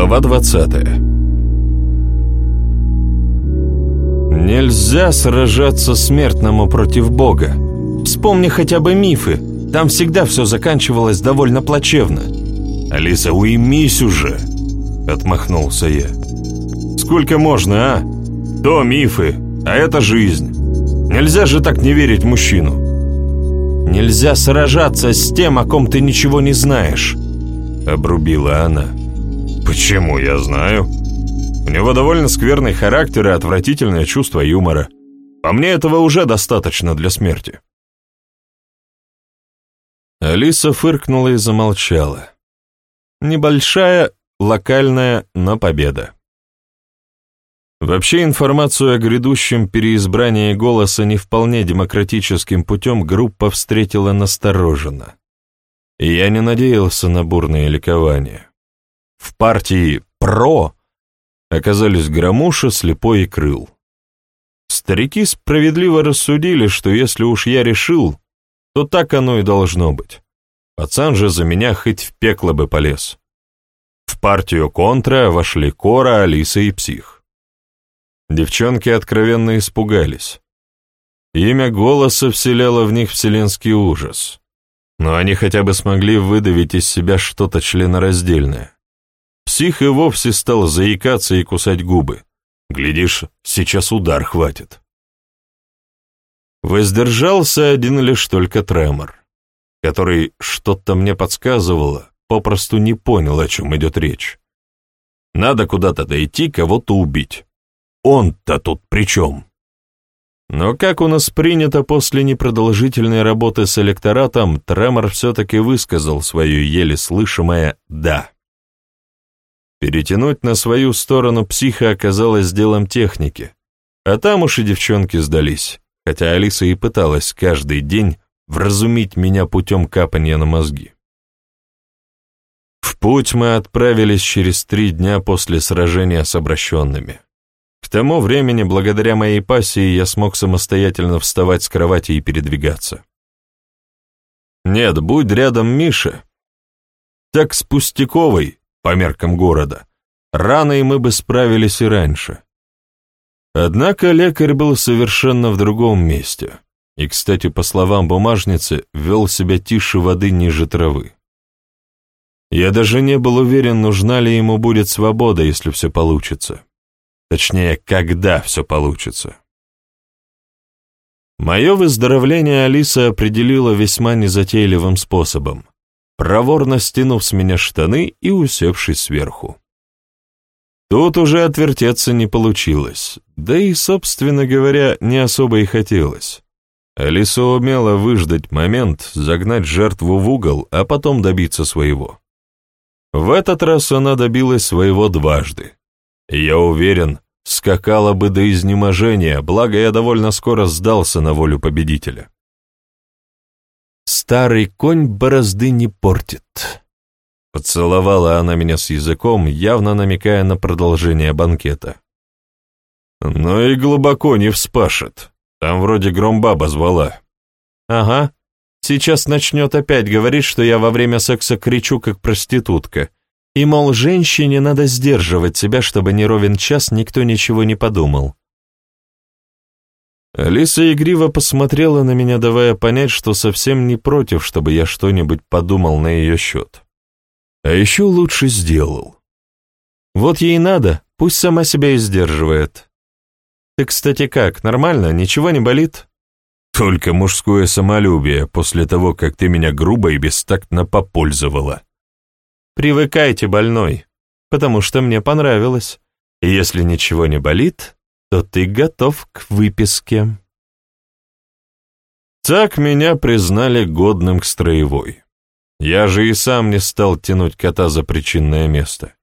Глава 20 Нельзя сражаться смертному против Бога. Вспомни хотя бы мифы. Там всегда все заканчивалось довольно плачевно. «Алиса, уймись уже!» — отмахнулся я. «Сколько можно, а? То мифы, а это жизнь. Нельзя же так не верить мужчину». «Нельзя сражаться с тем, о ком ты ничего не знаешь», — обрубила она. «Почему я знаю?» У него довольно скверный характер и отвратительное чувство юмора. По мне этого уже достаточно для смерти. Алиса фыркнула и замолчала. Небольшая, локальная, но победа. Вообще информацию о грядущем переизбрании голоса не вполне демократическим путем группа встретила настороженно. И я не надеялся на бурные ликования. В партии «ПРО» оказались Громуша, Слепой и Крыл. Старики справедливо рассудили, что если уж я решил, то так оно и должно быть. Пацан же за меня хоть в пекло бы полез. В партию контра вошли Кора, Алиса и Псих. Девчонки откровенно испугались. Имя голоса вселяло в них вселенский ужас. Но они хотя бы смогли выдавить из себя что-то членораздельное. Псих и вовсе стал заикаться и кусать губы. Глядишь, сейчас удар хватит. Воздержался один лишь только тремор, который что-то мне подсказывало, попросту не понял, о чем идет речь. Надо куда-то дойти, кого-то убить. Он-то тут при чем? Но как у нас принято после непродолжительной работы с электоратом, Тремор все-таки высказал свое еле слышимое «да». Перетянуть на свою сторону психа оказалось делом техники, а там уж и девчонки сдались, хотя Алиса и пыталась каждый день вразумить меня путем капания на мозги. В путь мы отправились через три дня после сражения с обращенными. К тому времени, благодаря моей пассии, я смог самостоятельно вставать с кровати и передвигаться. Нет, будь рядом Миша, так с Пустяковой, по меркам города. Рано и мы бы справились и раньше. Однако лекарь был совершенно в другом месте, и, кстати, по словам бумажницы, вел себя тише воды ниже травы. Я даже не был уверен, нужна ли ему будет свобода, если все получится. Точнее, когда все получится. Мое выздоровление Алиса определила весьма незатейливым способом проворно стянув с меня штаны и усевшись сверху. Тут уже отвертеться не получилось, да и, собственно говоря, не особо и хотелось. Алиса умела выждать момент, загнать жертву в угол, а потом добиться своего. В этот раз она добилась своего дважды. Я уверен, скакала бы до изнеможения, благо я довольно скоро сдался на волю победителя. Старый конь борозды не портит. Поцеловала она меня с языком, явно намекая на продолжение банкета. Но и глубоко не вспашет. Там вроде громбаба звала. Ага. Сейчас начнет опять говорить, что я во время секса кричу, как проститутка. И, мол, женщине надо сдерживать себя, чтобы не ровен час никто ничего не подумал. Алиса игриво посмотрела на меня, давая понять, что совсем не против, чтобы я что-нибудь подумал на ее счет. А еще лучше сделал. Вот ей надо, пусть сама себя и сдерживает. Ты, кстати, как, нормально, ничего не болит? Только мужское самолюбие после того, как ты меня грубо и бестактно попользовала. Привыкайте, больной, потому что мне понравилось. Если ничего не болит, то ты готов к выписке. Так меня признали годным к строевой. Я же и сам не стал тянуть кота за причинное место.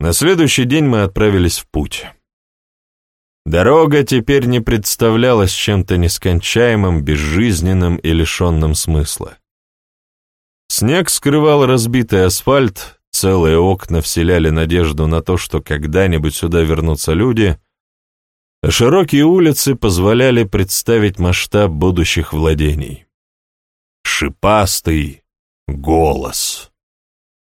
На следующий день мы отправились в путь. Дорога теперь не представлялась чем-то нескончаемым, безжизненным и лишенным смысла. Снег скрывал разбитый асфальт, целые окна вселяли надежду на то, что когда-нибудь сюда вернутся люди — широкие улицы позволяли представить масштаб будущих владений. Шипастый голос.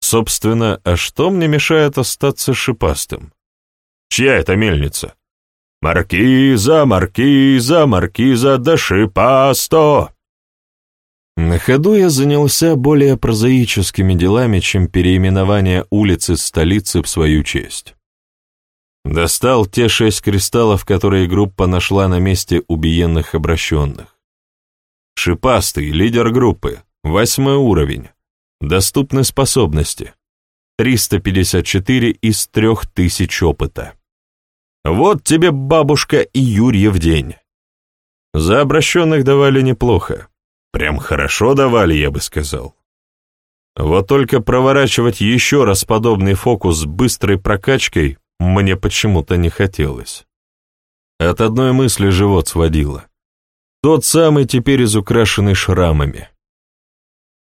Собственно, а что мне мешает остаться шипастым? Чья это мельница? Маркиза, маркиза, маркиза да шипасто! На ходу я занялся более прозаическими делами, чем переименование улицы столицы в свою честь. Достал те шесть кристаллов, которые группа нашла на месте убиенных обращенных. Шипастый, лидер группы, восьмой уровень. Доступны способности. 354 из 3000 опыта. Вот тебе, бабушка, и Юрьев день. За обращенных давали неплохо. Прям хорошо давали, я бы сказал. Вот только проворачивать еще раз подобный фокус с быстрой прокачкой мне почему-то не хотелось. От одной мысли живот сводило. Тот самый теперь изукрашенный шрамами.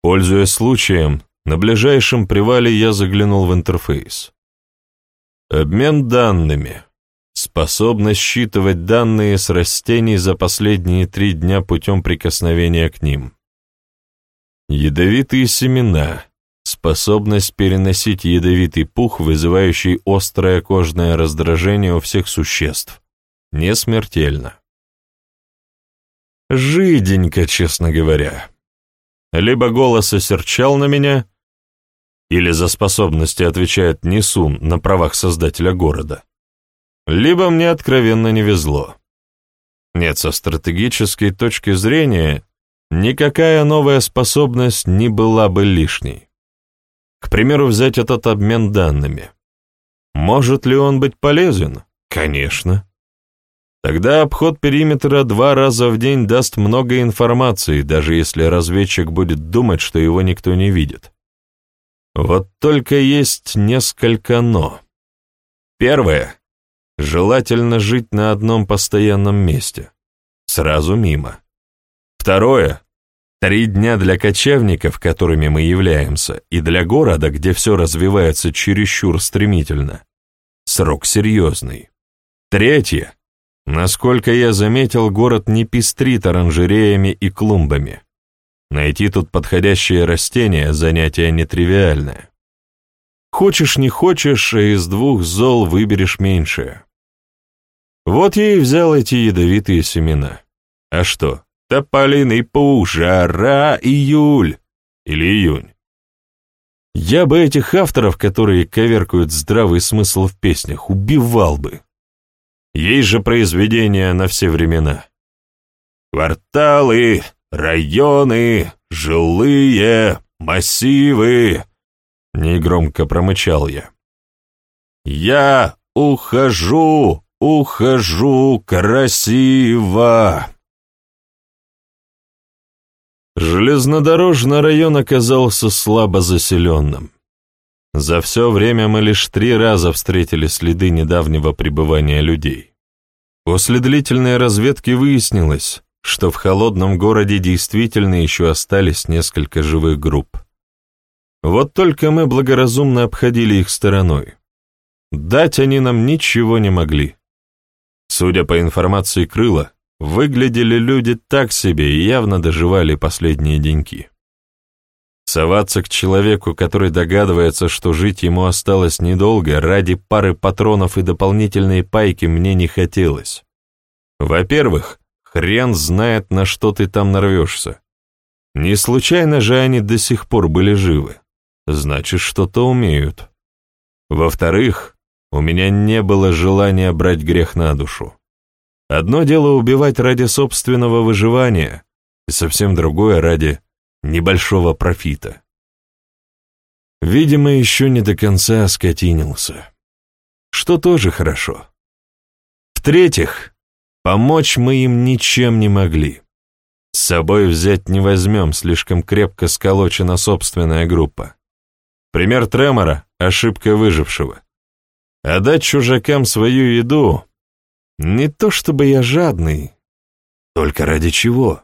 Пользуясь случаем, на ближайшем привале я заглянул в интерфейс. Обмен данными. Способность считывать данные с растений за последние три дня путем прикосновения к ним. Ядовитые семена. Способность переносить ядовитый пух, вызывающий острое кожное раздражение у всех существ. Не смертельно. Жиденько, честно говоря. Либо голос осерчал на меня, или за способности отвечает Несун на правах создателя города либо мне откровенно не везло. Нет, со стратегической точки зрения, никакая новая способность не была бы лишней. К примеру, взять этот обмен данными. Может ли он быть полезен? Конечно. Тогда обход периметра два раза в день даст много информации, даже если разведчик будет думать, что его никто не видит. Вот только есть несколько «но». Первое Желательно жить на одном постоянном месте. Сразу мимо. Второе. Три дня для кочевников, которыми мы являемся, и для города, где все развивается чересчур стремительно. Срок серьезный. Третье. Насколько я заметил, город не пестрит оранжереями и клумбами. Найти тут подходящее растение – занятие нетривиальное. Хочешь не хочешь, а из двух зол выберешь меньшее. Вот я и взял эти ядовитые семена. А что, тополиный пух, жара, июль или июнь. Я бы этих авторов, которые коверкают здравый смысл в песнях, убивал бы. Есть же произведения на все времена. Кварталы, районы, жилые, массивы, негромко промычал я. Я ухожу Ухожу красиво. Железнодорожный район оказался слабо заселенным. За все время мы лишь три раза встретили следы недавнего пребывания людей. После длительной разведки выяснилось, что в холодном городе действительно еще остались несколько живых групп. Вот только мы благоразумно обходили их стороной. Дать они нам ничего не могли. Судя по информации Крыла, выглядели люди так себе и явно доживали последние деньки. Соваться к человеку, который догадывается, что жить ему осталось недолго, ради пары патронов и дополнительной пайки мне не хотелось. Во-первых, хрен знает, на что ты там нарвешься. Не случайно же они до сих пор были живы. Значит, что-то умеют. Во-вторых, у меня не было желания брать грех на душу. Одно дело убивать ради собственного выживания, и совсем другое ради небольшого профита. Видимо, еще не до конца оскотинился. Что тоже хорошо. В-третьих, помочь мы им ничем не могли. С собой взять не возьмем, слишком крепко сколочена собственная группа. Пример Тремора — ошибка выжившего. А дать чужакам свою еду — не то чтобы я жадный, только ради чего?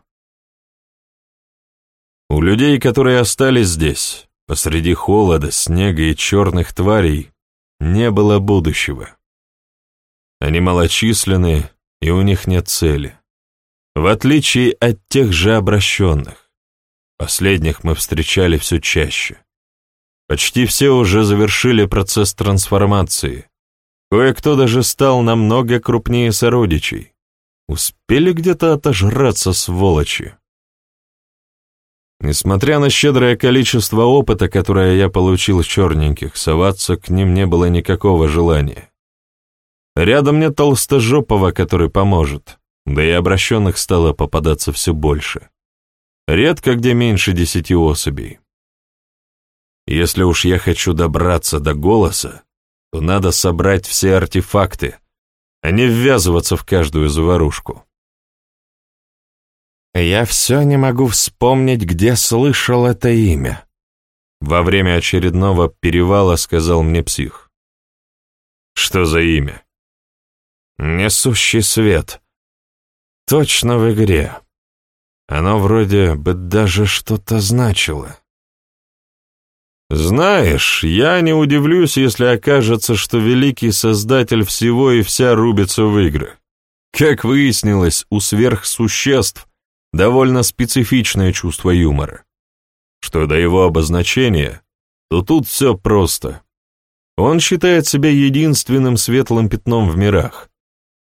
У людей, которые остались здесь, посреди холода, снега и черных тварей, не было будущего. Они малочисленны, и у них нет цели. В отличие от тех же обращенных. Последних мы встречали все чаще. Почти все уже завершили процесс трансформации. Кое-кто даже стал намного крупнее сородичей. Успели где-то отожраться, сволочи. Несмотря на щедрое количество опыта, которое я получил с черненьких, соваться к ним не было никакого желания. Рядом нет толстожопого, который поможет, да и обращенных стало попадаться все больше. Редко где меньше десяти особей. Если уж я хочу добраться до голоса, то надо собрать все артефакты, а не ввязываться в каждую заварушку. Я все не могу вспомнить, где слышал это имя. Во время очередного перевала сказал мне псих. Что за имя? Несущий свет. Точно в игре. Оно вроде бы даже что-то значило. Знаешь, я не удивлюсь, если окажется, что великий создатель всего и вся рубится в игры. Как выяснилось, у сверхсуществ довольно специфичное чувство юмора. Что до его обозначения, то тут все просто. Он считает себя единственным светлым пятном в мирах.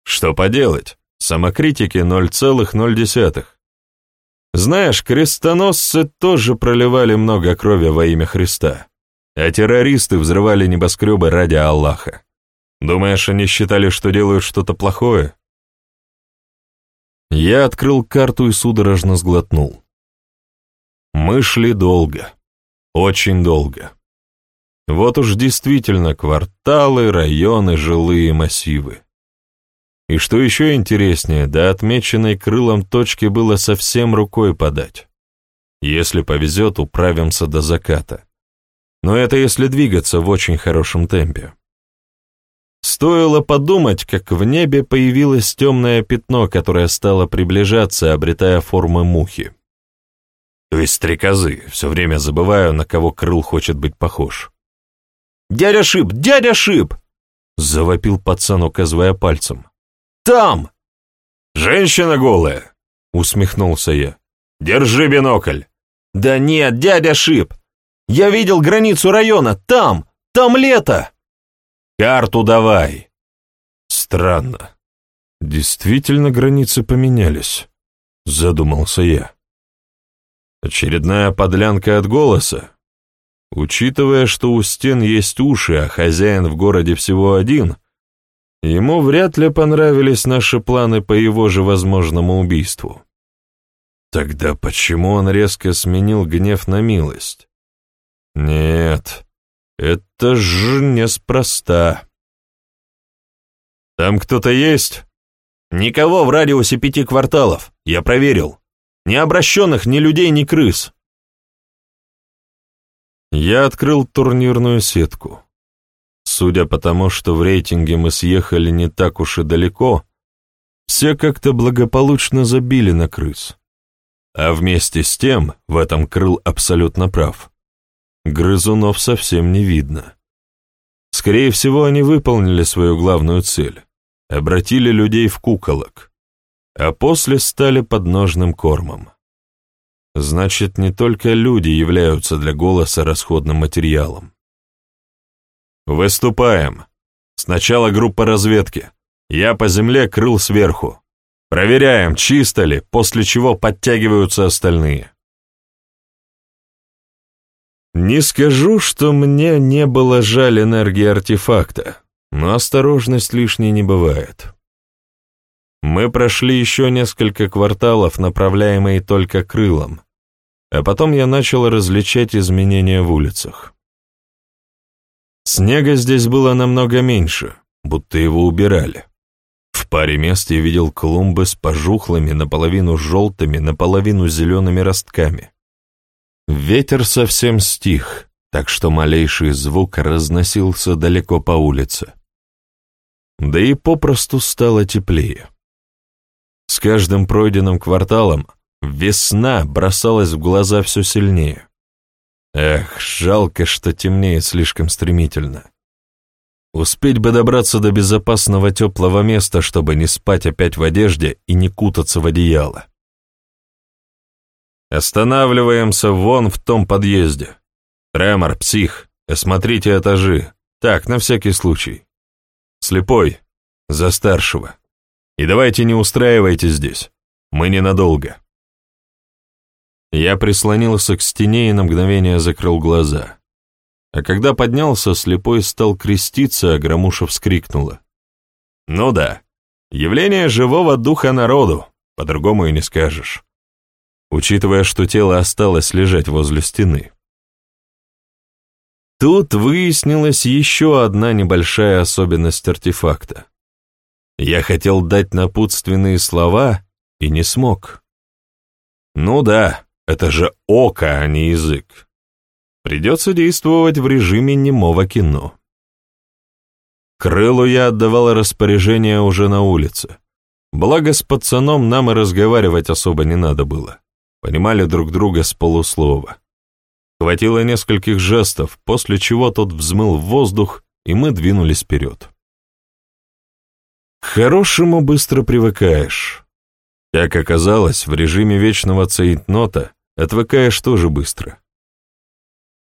Что поделать, самокритики 0,0. Знаешь, крестоносцы тоже проливали много крови во имя Христа, а террористы взрывали небоскребы ради Аллаха. Думаешь, они считали, что делают что-то плохое? Я открыл карту и судорожно сглотнул. Мы шли долго, очень долго. Вот уж действительно кварталы, районы, жилые массивы. И что еще интереснее, до отмеченной крылом точки было совсем рукой подать. Если повезет, управимся до заката. Но это если двигаться в очень хорошем темпе. Стоило подумать, как в небе появилось темное пятно, которое стало приближаться, обретая формы мухи. То есть стрекозы, все время забываю, на кого крыл хочет быть похож. «Дядя Шип! Дядя Шип!» — завопил пацан, указывая пальцем. Там!» «Женщина голая!» — усмехнулся я. «Держи бинокль!» «Да нет, дядя Шип! Я видел границу района! Там! Там лето!» «Карту давай!» «Странно. Действительно границы поменялись», — задумался я. «Очередная подлянка от голоса? Учитывая, что у стен есть уши, а хозяин в городе всего один — Ему вряд ли понравились наши планы по его же возможному убийству. Тогда почему он резко сменил гнев на милость? Нет, это ж неспроста. Там кто-то есть? Никого в радиусе пяти кварталов, я проверил. Ни обращенных, ни людей, ни крыс. Я открыл турнирную сетку. Судя по тому, что в рейтинге мы съехали не так уж и далеко, все как-то благополучно забили на крыс. А вместе с тем, в этом крыл абсолютно прав, грызунов совсем не видно. Скорее всего, они выполнили свою главную цель, обратили людей в куколок, а после стали подножным кормом. Значит, не только люди являются для голоса расходным материалом. «Выступаем. Сначала группа разведки. Я по земле, крыл сверху. Проверяем, чисто ли, после чего подтягиваются остальные». Не скажу, что мне не было жаль энергии артефакта, но осторожность лишней не бывает. Мы прошли еще несколько кварталов, направляемые только крылом, а потом я начал различать изменения в улицах. Снега здесь было намного меньше, будто его убирали. В паре мест я видел клумбы с пожухлыми, наполовину желтыми, наполовину зелеными ростками. Ветер совсем стих, так что малейший звук разносился далеко по улице. Да и попросту стало теплее. С каждым пройденным кварталом весна бросалась в глаза все сильнее. Эх, жалко, что темнеет слишком стремительно. Успеть бы добраться до безопасного теплого места, чтобы не спать опять в одежде и не кутаться в одеяло. Останавливаемся вон в том подъезде. Тремор, псих, осмотрите этажи. Так, на всякий случай. Слепой, за старшего. И давайте не устраивайте здесь. Мы ненадолго. Я прислонился к стене и на мгновение закрыл глаза. А когда поднялся, слепой стал креститься, а Громуша вскрикнула. «Ну да, явление живого духа народу, по-другому и не скажешь» учитывая, что тело осталось лежать возле стены. Тут выяснилась еще одна небольшая особенность артефакта. Я хотел дать напутственные слова и не смог. Ну да, это же око, а не язык. Придется действовать в режиме немого кино. Крылу я отдавал распоряжение уже на улице. Благо с пацаном нам и разговаривать особо не надо было. Понимали друг друга с полуслова. Хватило нескольких жестов, после чего тот взмыл в воздух, и мы двинулись вперед. К хорошему быстро привыкаешь. Как оказалось, в режиме вечного цейтнота отвыкаешь тоже быстро.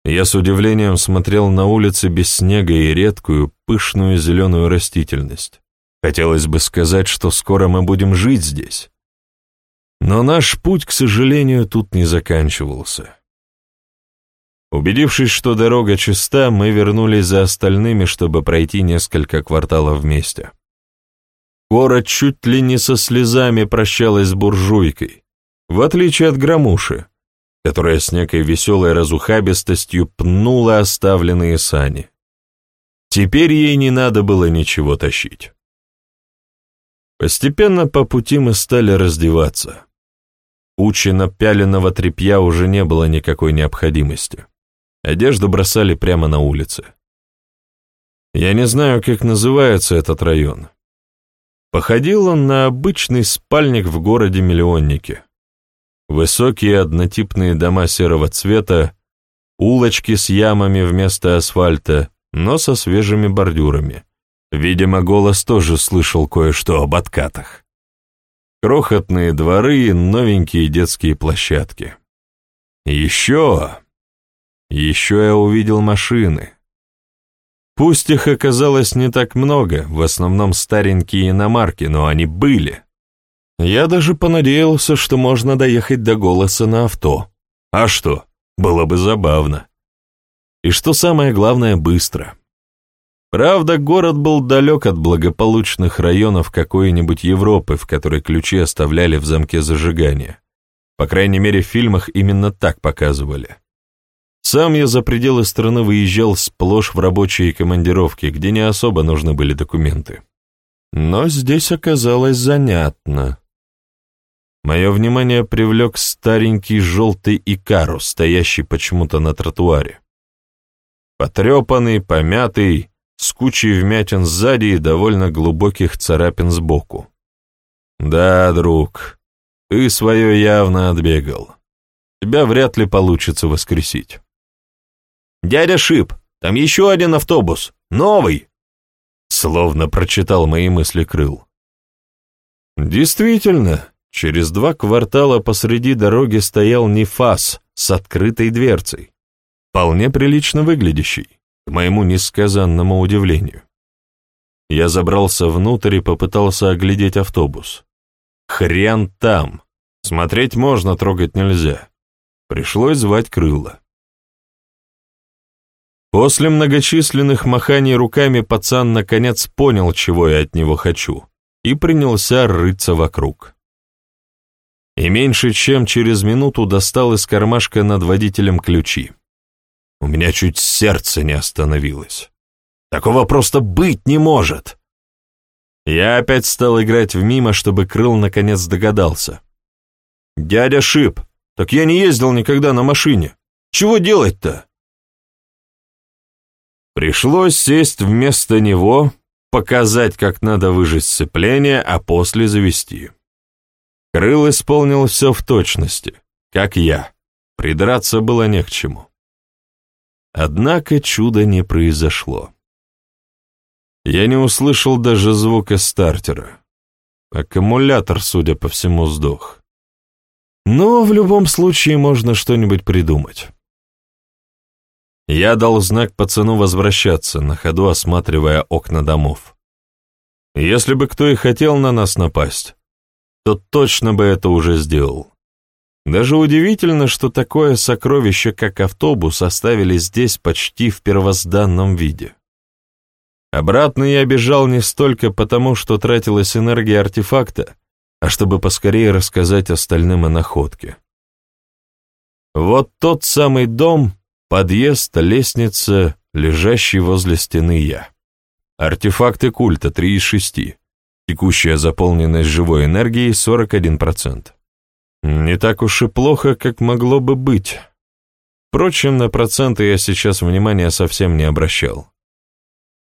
Я с удивлением смотрел на улицы без снега и редкую, пышную зеленую растительность. Хотелось бы сказать, что скоро мы будем жить здесь. Но наш путь, к сожалению, тут не заканчивался. Убедившись, что дорога чиста, мы вернулись за остальными, чтобы пройти несколько кварталов вместе. Кора чуть ли не со слезами прощалась с буржуйкой, в отличие от громуши, которая с некой веселой разухабистостью пнула оставленные сани. Теперь ей не надо было ничего тащить. Постепенно по пути мы стали раздеваться. Кучи напяленного тряпья уже не было никакой необходимости. Одежду бросали прямо на улице. Я не знаю, как называется этот район. Походил он на обычный спальник в городе-миллионнике. Высокие однотипные дома серого цвета, улочки с ямами вместо асфальта, но со свежими бордюрами. Видимо, голос тоже слышал кое-что об откатах крохотные дворы и новенькие детские площадки. еще... Еще я увидел машины. Пусть их оказалось не так много, в основном старенькие иномарки, но они были. Я даже понадеялся, что можно доехать до голоса на авто. А что, было бы забавно. И что самое главное, быстро. Правда, город был далек от благополучных районов какой-нибудь Европы, в которой ключи оставляли в замке зажигания. По крайней мере, в фильмах именно так показывали. Сам я за пределы страны выезжал сплошь в рабочие командировки, где не особо нужны были документы. Но здесь оказалось занятно. Мое внимание привлек старенький желтый икару, стоящий почему-то на тротуаре. Потрепанный, помятый, с кучей вмятин сзади и довольно глубоких царапин сбоку. «Да, друг, ты свое явно отбегал. Тебя вряд ли получится воскресить». «Дядя Шип, там еще один автобус, новый!» Словно прочитал мои мысли Крыл. Действительно, через два квартала посреди дороги стоял Нефас с открытой дверцей, вполне прилично выглядящий к моему несказанному удивлению. Я забрался внутрь и попытался оглядеть автобус. Хрен там. Смотреть можно, трогать нельзя. Пришлось звать крыло. После многочисленных маханий руками пацан наконец понял, чего я от него хочу, и принялся рыться вокруг. И меньше чем через минуту достал из кармашка над водителем ключи. У меня чуть сердце не остановилось. Такого просто быть не может. Я опять стал играть в мимо, чтобы Крыл наконец догадался. «Дядя Шип, так я не ездил никогда на машине. Чего делать-то?» Пришлось сесть вместо него, показать, как надо выжать сцепление, а после завести. Крыл исполнил все в точности, как я. Придраться было не к чему. Однако чуда не произошло. Я не услышал даже звука стартера. Аккумулятор, судя по всему, сдох. Но в любом случае можно что-нибудь придумать. Я дал знак пацану возвращаться, на ходу осматривая окна домов. Если бы кто и хотел на нас напасть, то точно бы это уже сделал. Даже удивительно, что такое сокровище, как автобус, оставили здесь почти в первозданном виде. Обратно я бежал не столько потому, что тратилась энергия артефакта, а чтобы поскорее рассказать остальным о находке. Вот тот самый дом, подъезд, лестница, лежащий возле стены я. Артефакты культа 3 из 6. Текущая заполненность живой энергией 41%. Не так уж и плохо, как могло бы быть. Впрочем, на проценты я сейчас внимания совсем не обращал.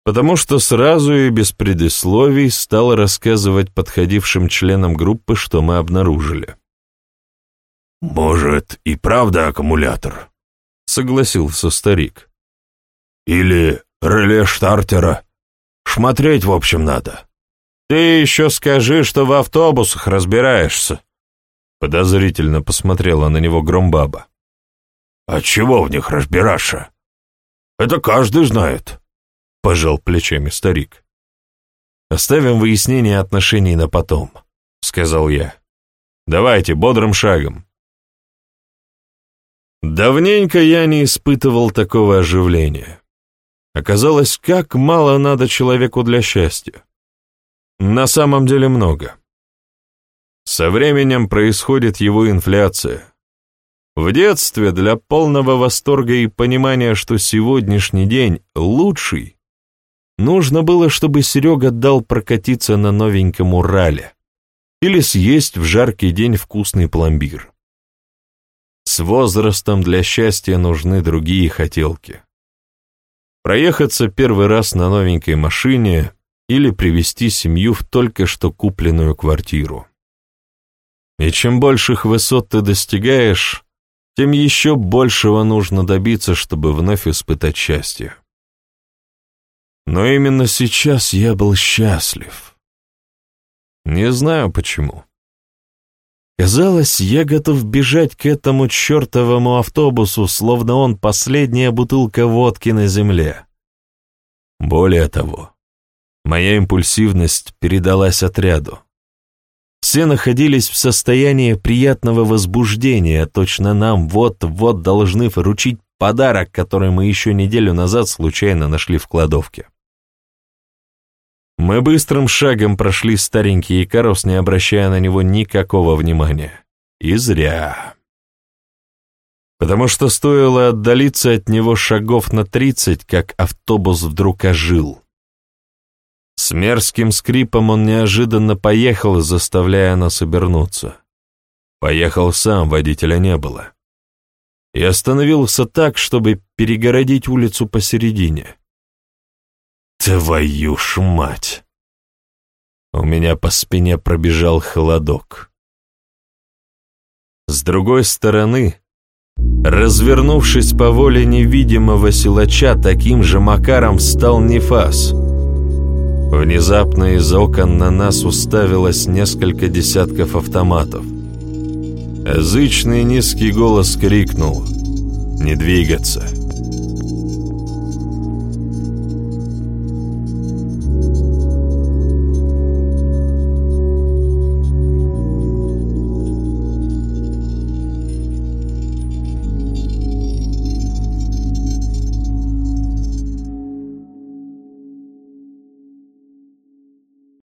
Потому что сразу и без предисловий стал рассказывать подходившим членам группы, что мы обнаружили. «Может, и правда аккумулятор?» — согласился старик. «Или реле штартера? Шмотреть, в общем, надо». «Ты еще скажи, что в автобусах разбираешься», Подозрительно посмотрела на него Громбаба. «А чего в них разбираша? Это каждый знает», — пожал плечами старик. «Оставим выяснение отношений на потом», — сказал я. «Давайте, бодрым шагом». Давненько я не испытывал такого оживления. Оказалось, как мало надо человеку для счастья. На самом деле много. Со временем происходит его инфляция. В детстве для полного восторга и понимания, что сегодняшний день лучший, нужно было, чтобы Серега дал прокатиться на новеньком Урале или съесть в жаркий день вкусный пломбир. С возрастом для счастья нужны другие хотелки. Проехаться первый раз на новенькой машине или привести семью в только что купленную квартиру. И чем больших высот ты достигаешь, тем еще большего нужно добиться, чтобы вновь испытать счастье. Но именно сейчас я был счастлив. Не знаю почему. Казалось, я готов бежать к этому чертовому автобусу, словно он последняя бутылка водки на земле. Более того, моя импульсивность передалась отряду. Все находились в состоянии приятного возбуждения, точно нам вот-вот должны вручить подарок, который мы еще неделю назад случайно нашли в кладовке. Мы быстрым шагом прошли старенький Икарус, не обращая на него никакого внимания. И зря. Потому что стоило отдалиться от него шагов на тридцать, как автобус вдруг ожил. С мерзким скрипом он неожиданно поехал, заставляя нас обернуться. Поехал сам, водителя не было. И остановился так, чтобы перегородить улицу посередине. Твою ж мать! У меня по спине пробежал холодок. С другой стороны, развернувшись по воле невидимого силача, таким же макаром встал Нефас — Внезапно из окон на нас уставилось несколько десятков автоматов. Язычный низкий голос крикнул «Не двигаться!»